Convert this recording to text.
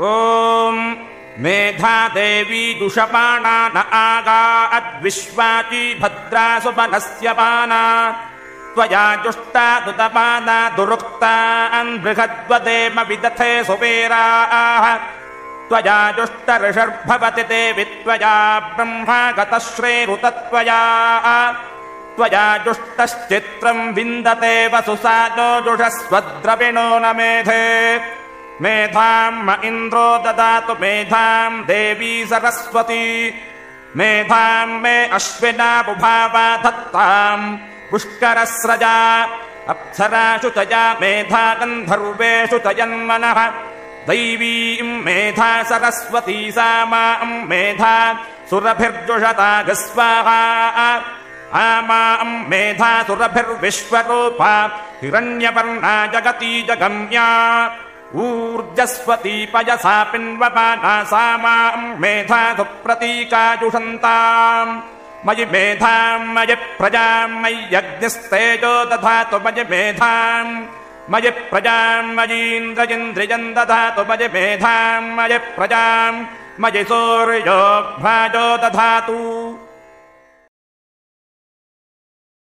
ॐ मेधा देवी दुषपाणा न आगा अद्विश्वाची भद्रा सुपनस्य पाना त्वया जुष्टा दुतपाना दुरुक्तान् बृहद्वदेम विदथे सुपेराः त्वया जुष्ट ऋषर्भवति देवि त्वया ब्रह्मा गतश्रेरुतत्वया त्वया जुष्टश्चित्रम् विन्दते वसुसादो जुषस्वद्रविणो न मेधे मेधाम् म इन्द्रो ददातु मेधाम् देवी सरस्वती। मेधाम् मे अश्विना बुभावा धत्ताम् पुष्करस्रजा अप्सराशु तया मेधा गन्धर्वेषु तयन्मनः। दैवीम् मेधा सरस्वती सा माम् मेधा सुरभिर्जुषता गस्वाहा आमाम् मेधा सुरभिर्विश्वरूपा। हिरण्यपर्णा जगती जगम्या ऊर्जस्वती पयसा पिन्वपाना सा माम् मेधा सुप्रतीकाजुषन्ताम् मयि मेधाम् मयि प्रजाम् मयि यज्ञस्तेजो दधातु मयि मेधाम्। मयि प्रजाम् मयीन्द्रजिन्द्रियम् दधातु मयि मेधाम् मयि प्रजाम्। मयि सूर्योभ्राजो दधातु